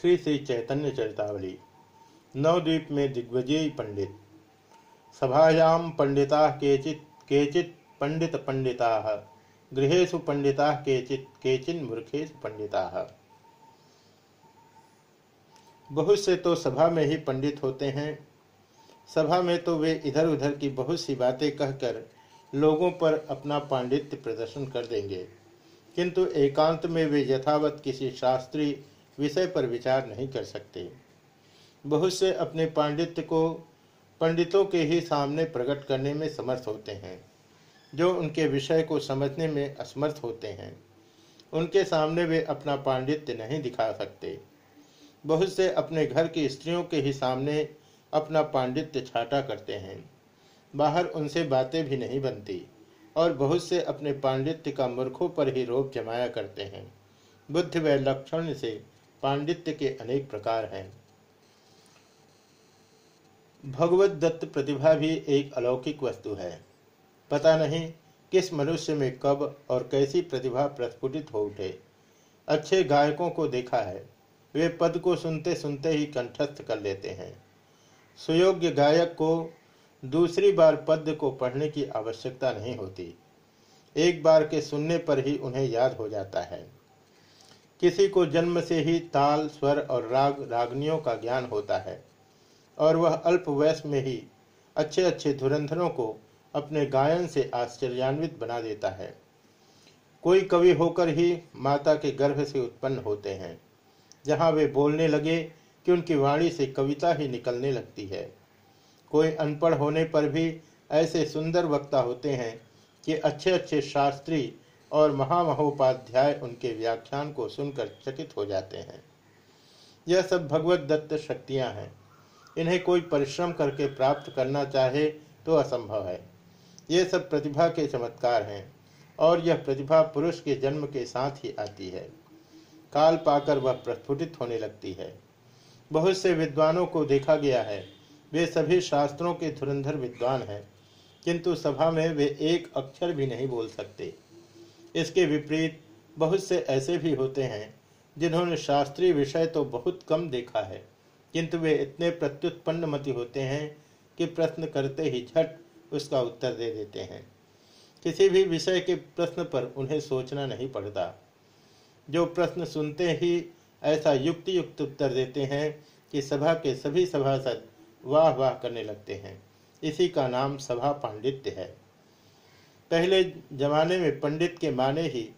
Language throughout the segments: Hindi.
श्री श्री चैतन्य चरितावली, नवद्वीप में दिग्विजयी पंडित। सभायां पंडिता केचित केचित पंडित पंडिता गृहेशु पंडिता केचित, केचिन मूर्खेशु पंडिता। बहुत से तो सभा में ही पंडित होते हैं। सभा में तो वे इधर उधर की बहुत सी बातें कहकर लोगों पर अपना पांडित्य प्रदर्शन कर देंगे। किंतु एकांत में वे यथावत किसी शास्त्रीय विषय पर विचार नहीं कर सकते। बहुत से अपने पांडित्य को पंडितों के ही सामने प्रकट करने में समर्थ होते हैं, जो उनके विषय को समझने में असमर्थ होते हैं। उनके सामने वे अपना पांडित्य नहीं दिखा सकते। बहुत से अपने घर की स्त्रियों के ही सामने अपना पांडित्य छाटा करते हैं। बाहर उनसे बातें भी नहीं बनती, और बहुत से अपने पांडित्य का मूर्खों पर ही रोप जमाया करते हैं। बुद्ध व लक्षण से पांडित्य के अनेक प्रकार हैं। भगवत दत्त प्रतिभा भी एक अलौकिक वस्तु है। पता नहीं किस मनुष्य में कब और कैसी प्रतिभा प्रस्फुटित हो उठे। अच्छे गायकों को देखा है। वे पद को सुनते सुनते ही कंठस्थ कर लेते हैं। सुयोग्य गायक को दूसरी बार पद को पढ़ने की आवश्यकता नहीं होती। एक बार के सुनने पर ही उन्हें याद हो जाता है। किसी को जन्म से ही ताल, स्वर और राग, रागनियों का ज्ञान होता है। और वह अल्प वयस में ही अच्छे अच्छे धुरंधरों को अपने गायन से आश्चर्यान्वित बना देता है। कोई कवि होकर ही माता के गर्भ से उत्पन्न होते हैं, जहाँ वे बोलने लगे कि उनकी वाणी से कविता ही निकलने लगती है। कोई अनपढ़ होने पर भी ऐसे सुंदर वक्ता होते हैं कि अच्छे अच्छे शास्त्री और महामहोपाध्याय उनके व्याख्यान को सुनकर चकित हो जाते हैं। यह सब भगवत दत्त शक्तियाँ हैं। इन्हें कोई परिश्रम करके प्राप्त करना चाहे तो असंभव है। ये सब प्रतिभा के चमत्कार हैं और यह प्रतिभा पुरुष के जन्म के साथ ही आती है। काल पाकर वह प्रस्फुटित होने लगती है। बहुत से विद्वानों को देखा गया है। वे सभी शास्त्रों के धुरंधर विद्वान हैं, किंतु सभा में वे एक अक्षर भी नहीं बोल सकते। इसके विपरीत बहुत से ऐसे भी होते हैं, जिन्होंने शास्त्रीय विषय तो बहुत कम देखा है, किंतु वे इतने प्रत्युत्पन्न मति होते हैं कि प्रश्न करते ही झट उसका उत्तर दे देते हैं। किसी भी विषय के प्रश्न पर उन्हें सोचना नहीं पड़ता। जो प्रश्न सुनते ही ऐसा युक्त युक्त उत्तर देते हैं कि सभा के सभी सभासद वाह वाह करने लगते हैं। इसी का नाम सभा पांडित्य है। पहले जमाने में पंडित के माने ही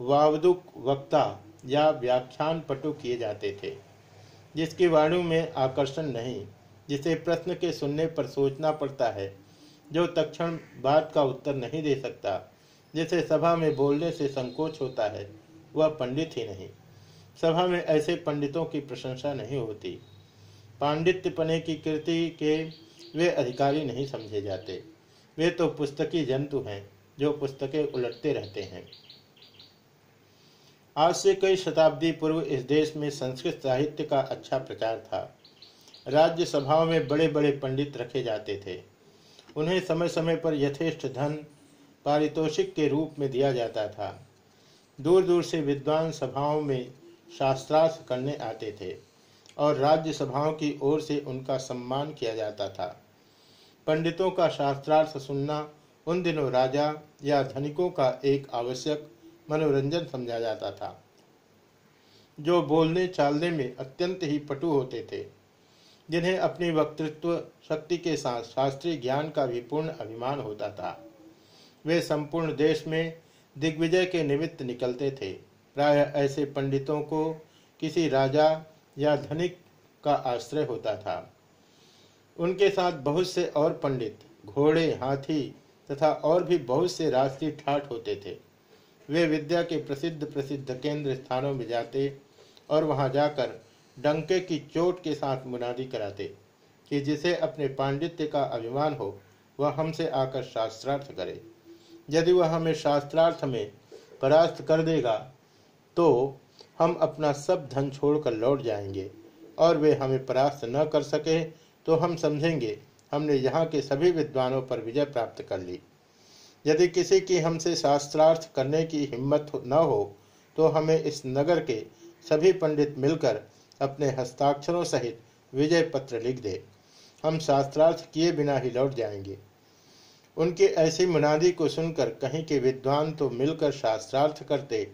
वावदुक वक्ता या व्याख्यान पटु किए जाते थे, जिसकी वाणु में आकर्षण नहीं, जिसे प्रश्न के सुनने पर सोचना पड़ता है, जो तक्षण बात का उत्तर नहीं दे सकता, जिसे सभा में बोलने से संकोच होता है, वह पंडित ही नहीं। सभा में ऐसे पंडितों की प्रशंसा नहीं होती। पांडित्यपने की कृति के वे अधिकारी नहीं समझे जाते। वे तो पुस्तकी जंतु हैं। जो पुस्तकें उलटते रहते हैं। आज से कई शताब्दी पूर्व इस देश में संस्कृत साहित्य का अच्छा प्रचार था। राज्य सभाओं में बड़े बड़े पंडित रखे जाते थे। उन्हें समय समय पर यथेष्ट धन पारितोषिक के रूप में दिया जाता था। दूर दूर से विद्वान सभाओं में शास्त्रार्थ करने आते थे और राज्य सभाओं की ओर से उनका सम्मान किया जाता था। पंडितों का शास्त्रार्थ सुनना उन दिनों राजा या धनिकों का एक आवश्यक मनोरंजन समझा जाता था। जो बोलने चालने में अत्यंत ही पटु होते थे, जिन्हें अपनी वक्तृत्व शक्ति के साथ शास्त्रीय ज्ञान का भी पूर्ण अभिमान होता था। वे संपूर्ण देश में दिग्विजय के निमित्त निकलते थे। प्राय ऐसे पंडितों को किसी राजा या धनिक का आश्रय होता था। उनके साथ बहुत से और पंडित, घोड़े, हाथी तथा और भी बहुत से राष्ट्रीय ठाट होते थे। वे विद्या के प्रसिद्ध प्रसिद्ध केंद्र स्थानों में जाते और वहाँ जाकर डंके की चोट के साथ मुनादी कराते कि जिसे अपने पांडित्य का अभिमान हो, वह हमसे आकर शास्त्रार्थ करे। यदि वह हमें शास्त्रार्थ में परास्त कर देगा तो हम अपना सब धन छोड़कर लौट जाएँगे और वे हमें परास्त न कर सके तो हम समझेंगे हमने यहाँ के सभी विद्वानों पर विजय प्राप्त कर ली। यदि किसी की हमसे शास्त्रार्थ करने की हिम्मत न हो तो हमें इस नगर के सभी पंडित मिलकर अपने हस्ताक्षरों सहित विजय पत्र लिख दे। हम शास्त्रार्थ किए बिना ही लौट जाएँगे। उनकी ऐसी मुनादी को सुनकर कहीं के विद्वान तो मिलकर शास्त्रार्थ करते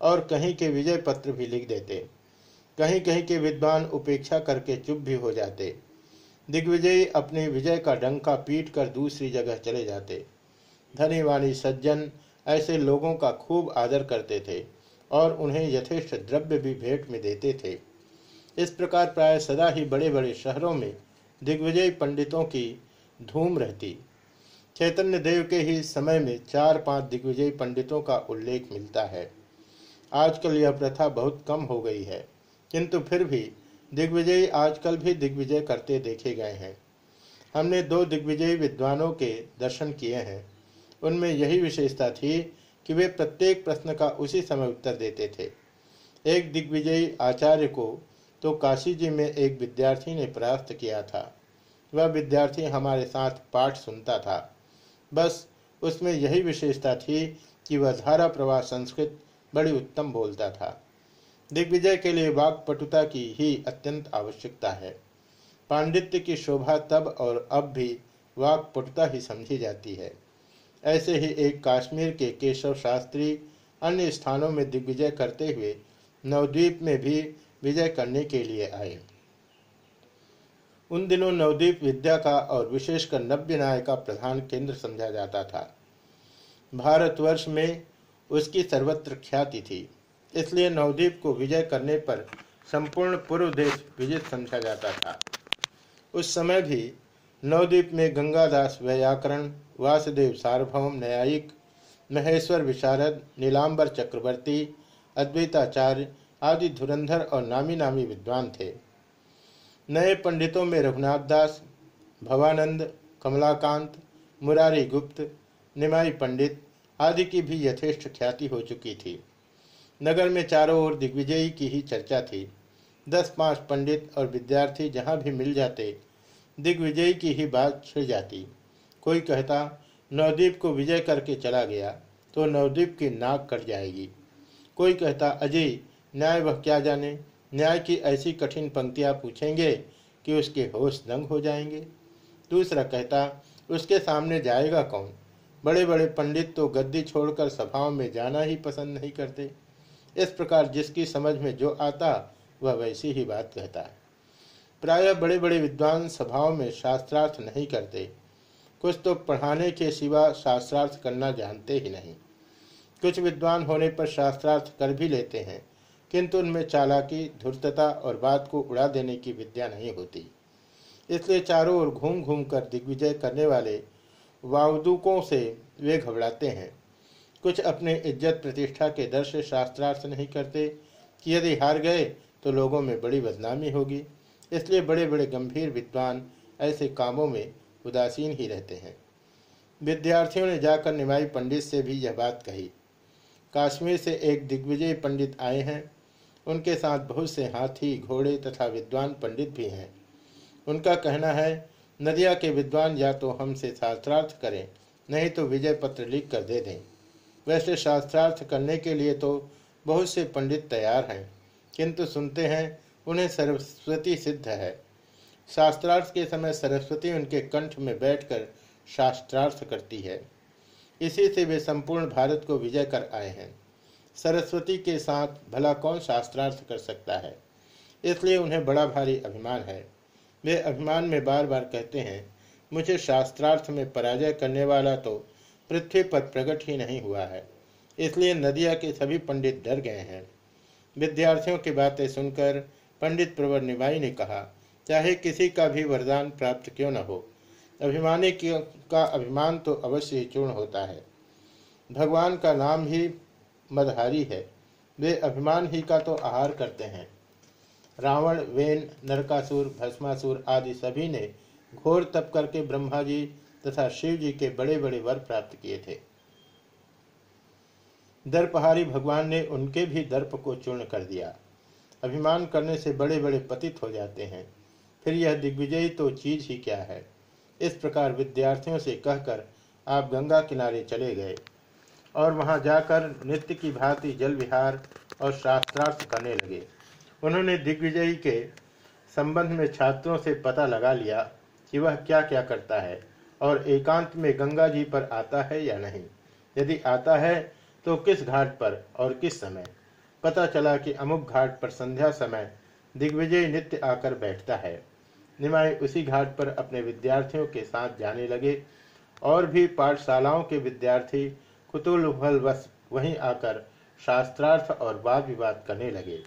और कहीं के विजय पत्र भी लिख देते। कहीं कहीं के विद्वान उपेक्षा करके चुप भी हो जाते। दिग्विजयी अपने विजय का डंका पीट कर दूसरी जगह चले जाते। धनी वाणी सज्जन ऐसे लोगों का खूब आदर करते थे और उन्हें यथेष्ट द्रव्य भी भेंट में देते थे। इस प्रकार प्राय सदा ही बड़े बड़े शहरों में दिग्विजय पंडितों की धूम रहती। चैतन्य देव के ही समय में चार पाँच दिग्विजयी पंडितों का उल्लेख मिलता है। आजकल यह प्रथा बहुत कम हो गई है, किंतु फिर भी दिग्विजयी आजकल भी दिग्विजय करते देखे गए हैं। हमने दो दिग्विजयी विद्वानों के दर्शन किए हैं। उनमें यही विशेषता थी कि वे प्रत्येक प्रश्न का उसी समय उत्तर देते थे। एक दिग्विजयी आचार्य को तो काशी जी में एक विद्यार्थी ने परास्त किया था। वह विद्यार्थी हमारे साथ पाठ सुनता था। बस उसमें यही विशेषता थी कि वह धारा प्रवाह संस्कृत बड़ी उत्तम बोलता था। दिग्विजय के लिए वाक्पटुता की ही अत्यंत आवश्यकता है। पांडित्य की शोभा तब और अब भी वाक्पटुता ही समझी जाती है। ऐसे ही एक काश्मीर के केशव शास्त्री अन्य स्थानों में दिग्विजय करते हुए नवद्वीप में भी विजय करने के लिए आए। उन दिनों नवद्वीप विद्या का और विशेषकर नव्य न्याय का प्रधान केंद्र समझा जाता था। भारतवर्ष में उसकी सर्वत्र ख्याति थी। इसलिए नवद्वीप को विजय करने पर संपूर्ण पूर्व देश विजित समझा जाता था। उस समय भी नवद्वीप में गंगादास व्याकरण, वासुदेव सार्वभौम, न्यायिक, महेश्वर विशारद, नीलांबर चक्रवर्ती, अद्वैताचार्य आदि धुरंधर और नामी नामी विद्वान थे। नए पंडितों में रघुनाथ दास, भवानंद, कमलाकांत, मुरारी गुप्त, निमाई पंडित आदि की भी यथेष्ट ख्याति हो चुकी थी। नगर में चारों ओर दिग्विजयी की ही चर्चा थी। दस पाँच पंडित और विद्यार्थी जहाँ भी मिल जाते, दिग्विजयी की ही बात छिड़ जाती। कोई कहता, नवदीप को विजय करके चला गया तो नवदीप की नाक कट जाएगी। कोई कहता अजय न्याय वह क्या जाने? न्याय की ऐसी कठिन पंक्तियाँ पूछेंगे कि उसके होश दंग हो जाएँगे। दूसरा कहता, उसके सामने जाएगा कौन? बड़े बड़े पंडित तो गद्दी छोड़कर सभाओं में जाना ही पसंद नहीं करते। इस प्रकार जिसकी समझ में जो आता, वह वैसी ही बात कहता है। प्रायः बड़े बड़े विद्वान सभाओं में शास्त्रार्थ नहीं करते। कुछ तो पढ़ाने के सिवा शास्त्रार्थ करना जानते ही नहीं। कुछ विद्वान होने पर शास्त्रार्थ कर भी लेते हैं, किंतु उनमें चालाकी, धूर्तता और बात को उड़ा देने की विद्या नहीं होती। इसलिए चारों ओर घूम घूम कर दिग्विजय करने वाले वावदूकों से वे घबराते हैं। कुछ अपने इज़्ज़त प्रतिष्ठा के डर से शास्त्रार्थ नहीं करते कि यदि हार गए तो लोगों में बड़ी बदनामी होगी। इसलिए बड़े बड़े गंभीर विद्वान ऐसे कामों में उदासीन ही रहते हैं। विद्यार्थियों ने जाकर निमाई पंडित से भी यह बात कही। काश्मीर से एक दिग्विजय पंडित आए हैं। उनके साथ बहुत से हाथी, घोड़े तथा विद्वान पंडित भी हैं। उनका कहना है, नदिया के विद्वान या तो हमसे शास्त्रार्थ करें, नहीं तो विजय पत्र लिख कर दे दें। वैसे शास्त्रार्थ करने के लिए तो बहुत से पंडित तैयार हैं, किंतु सुनते हैं उन्हें सरस्वती सिद्ध है। शास्त्रार्थ के समय सरस्वती उनके कंठ में बैठकर शास्त्रार्थ करती है। इसी से वे संपूर्ण भारत को विजय कर आए हैं। सरस्वती के साथ भला कौन शास्त्रार्थ कर सकता है? इसलिए उन्हें बड़ा भारी अभिमान है। वे अभिमान में बार बार कहते हैं, मुझे शास्त्रार्थ में पराजय करने वाला तो पृथ्वी पर प्रकट ही नहीं हुआ है। इसलिए नदिया के सभी पंडित डर गए हैं। विद्यार्थियों की बातें सुनकर पंडित प्रवर निभाई ने कहा, चाहे किसी का भी वरदान प्राप्त क्यों न हो, अभिमानी का अभिमान तो अवश्य ही चूर्ण होता है। भगवान का नाम ही मदहारी है। वे अभिमान ही का तो आहार करते हैं। रावण, वेन, नरकासुर, भस्मासुर आदि सभी ने घोर तप करके ब्रह्मा जी तथा शिव जी के बड़े बड़े वर प्राप्त किए थे। दर्पहारी भगवान ने उनके भी दर्प को चूर्ण कर दिया। अभिमान करने से बड़े बड़े पतित हो जाते हैं। फिर यह दिग्विजयी तो चीज़ ही क्या है? इस प्रकार विद्यार्थियों से कहकर आप गंगा किनारे चले गए और वहाँ जाकर नित्य की भांति जल विहार और शास्त्रार्थ करने लगे। उन्होंने दिग्विजयी के संबंध में छात्रों से पता लगा लिया कि वह क्या क्या करता है। और एकांत में गंगा जी पर आता है या नहीं? यदि आता है तो किस घाट पर और किस समय? पता चला कि अमुक घाट पर संध्या समय दिग्विजय नित्य आकर बैठता है। निमाई उसी घाट पर अपने विद्यार्थियों के साथ जाने लगे और भी पाठशालाओं के विद्यार्थी कुतूहलवश वहीं आकर शास्त्रार्थ और वाद विवाद करने लगे।